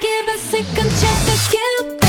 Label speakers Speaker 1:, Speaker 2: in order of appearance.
Speaker 1: give a second chance to you.